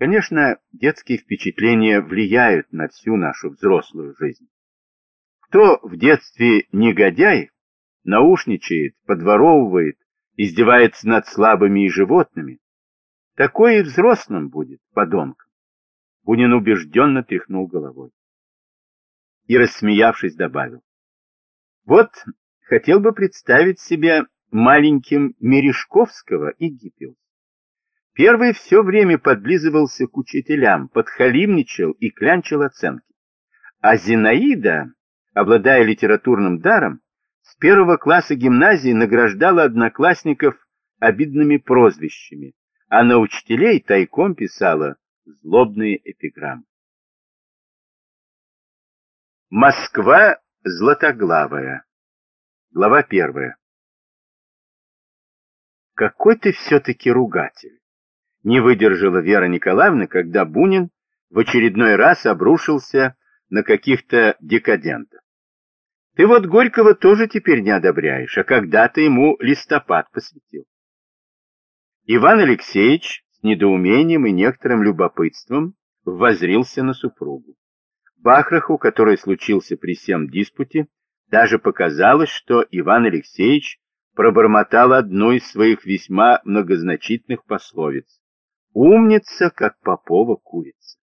Конечно, детские впечатления влияют на всю нашу взрослую жизнь. Кто в детстве негодяй, наушничает, подворовывает, издевается над слабыми и животными, такой и взрослым будет, подонком. Бунин убежденно тряхнул головой. И, рассмеявшись, добавил. Вот хотел бы представить себя маленьким Мережковского и Гиппиус. Первый все время подлизывался к учителям, подхалимничал и клянчил оценки. А Зинаида, обладая литературным даром, с первого класса гимназии награждала одноклассников обидными прозвищами, а на учителей тайком писала злобные эпиграммы. Москва златоглавая. Глава первая. Какой ты все-таки ругатель не выдержала Вера Николаевна, когда Бунин в очередной раз обрушился на каких-то декадентов. Ты вот Горького тоже теперь не одобряешь, а когда-то ему листопад посвятил. Иван Алексеевич с недоумением и некоторым любопытством возрился на супругу. Бахраху, который случился при всем диспуте, даже показалось, что Иван Алексеевич пробормотал одну из своих весьма многозначительных пословиц. Умница, как Попова курица.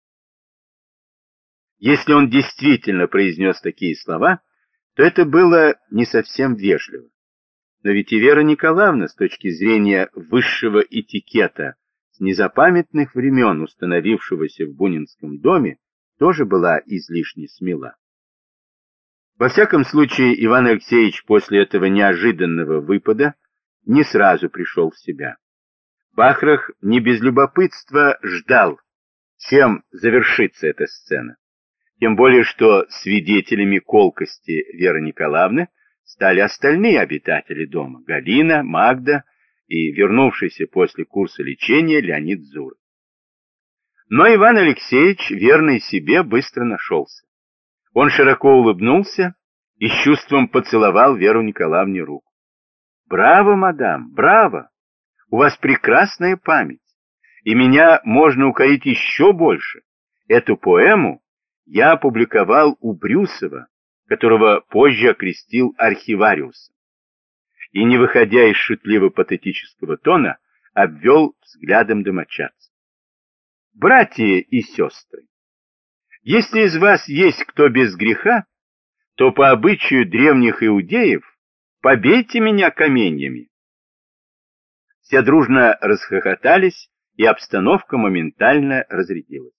Если он действительно произнес такие слова, то это было не совсем вежливо. Но ведь и Вера Николаевна, с точки зрения высшего этикета, с незапамятных времен, установившегося в Бунинском доме, тоже была излишне смела. Во всяком случае, Иван Алексеевич после этого неожиданного выпада не сразу пришел в себя. Бахрах не без любопытства ждал, чем завершится эта сцена. Тем более, что свидетелями колкости Веры Николаевны стали остальные обитатели дома – Галина, Магда и вернувшийся после курса лечения Леонид Зур. Но Иван Алексеевич, верный себе, быстро нашелся. Он широко улыбнулся и с чувством поцеловал Веру Николаевне руку. «Браво, мадам, браво! У вас прекрасная память, и меня можно укорить еще больше. Эту поэму я опубликовал у Брюсова, которого позже окрестил архивариусом. И, не выходя из шутливо-патетического тона, обвел взглядом домочадцев. Братья и сестры, если из вас есть кто без греха, то по обычаю древних иудеев побейте меня каменьями. Все дружно расхохотались, и обстановка моментально разрядилась.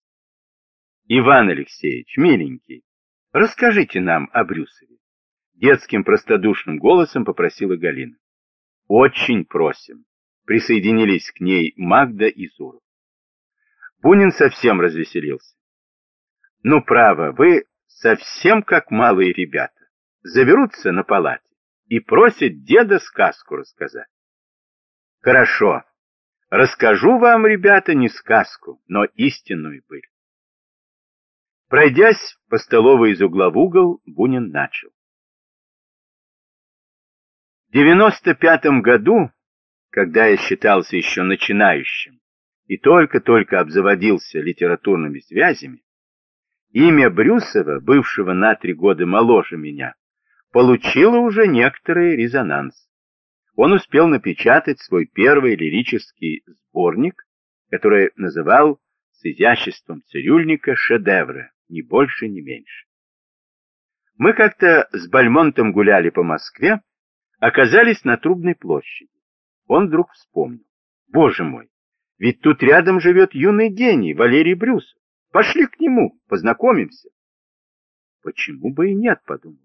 Иван Алексеевич, миленький, расскажите нам о Брюсове. Детским простодушным голосом попросила Галина. Очень просим. Присоединились к ней Магда и Зуров. Бунин совсем развеселился. Ну, право, вы совсем как малые ребята. Заберутся на палате и просят деда сказку рассказать. Хорошо. Расскажу вам, ребята, не сказку, но истинную быль. Пройдясь по столовой из угла в угол, Бунин начал. В 95 году, когда я считался еще начинающим и только-только обзаводился литературными связями, имя Брюсова, бывшего на три года моложе меня, получило уже некоторый резонанс он успел напечатать свой первый лирический сборник, который называл с изяществом цирюльника шедевры, ни больше, ни меньше. Мы как-то с Бальмонтом гуляли по Москве, оказались на Трубной площади. Он вдруг вспомнил. Боже мой, ведь тут рядом живет юный гений Валерий Брюсов. Пошли к нему, познакомимся. Почему бы и нет, подумал.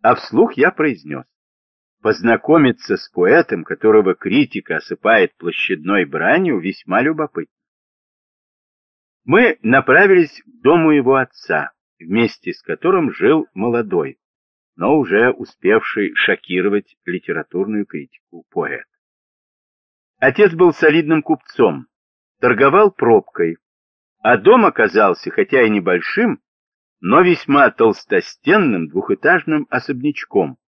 А вслух я произнес. Познакомиться с поэтом, которого критика осыпает площадной бранью, весьма любопытно. Мы направились к дому его отца, вместе с которым жил молодой, но уже успевший шокировать литературную критику поэт. Отец был солидным купцом, торговал пробкой, а дом оказался, хотя и небольшим, но весьма толстостенным двухэтажным особнячком,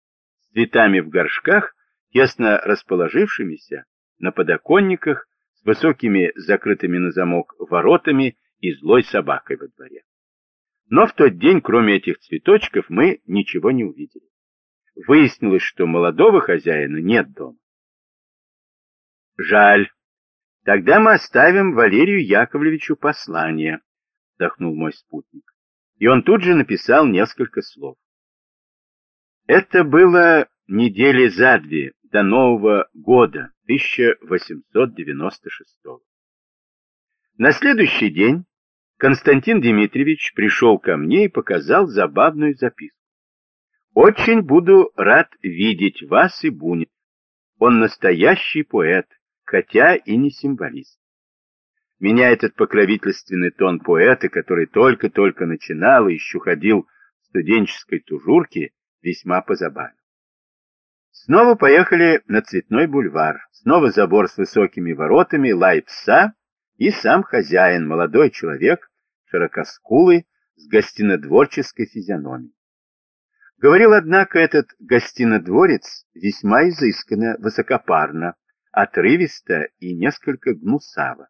цветами в горшках, тесно расположившимися на подоконниках, с высокими закрытыми на замок воротами и злой собакой во дворе. Но в тот день, кроме этих цветочков, мы ничего не увидели. Выяснилось, что молодого хозяина нет дома. Жаль. Тогда мы оставим Валерию Яковлевичу послание, вздохнул мой спутник. И он тут же написал несколько слов. Это было недели за две до Нового года 1896 На следующий день Константин Дмитриевич пришел ко мне и показал забавную записку. «Очень буду рад видеть вас и Бунина. Он настоящий поэт, хотя и не символист. Меня этот покровительственный тон поэта, который только-только начинал и еще ходил в студенческой тужурке, весьма позабавил. Снова поехали на Цветной бульвар. Снова забор с высокими воротами, лай пса и сам хозяин, молодой человек, широкоскулый, с гостинодворческой физиономией. Говорил, однако, этот гостинодворец весьма изысканно, высокопарно, отрывисто и несколько гнусаво.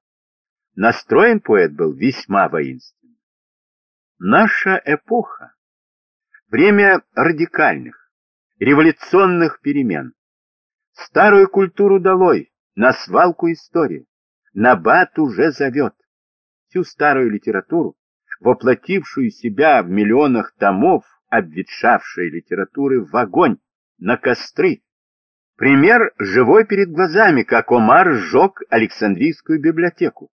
Настроен поэт был весьма воинственно. Наша эпоха, время радикальных, революционных перемен. Старую культуру долой, на свалку истории. Набат уже зовет. Всю старую литературу, воплотившую себя в миллионах томов обветшавшей литературы, в огонь, на костры. Пример живой перед глазами, как Омар сжег Александрийскую библиотеку.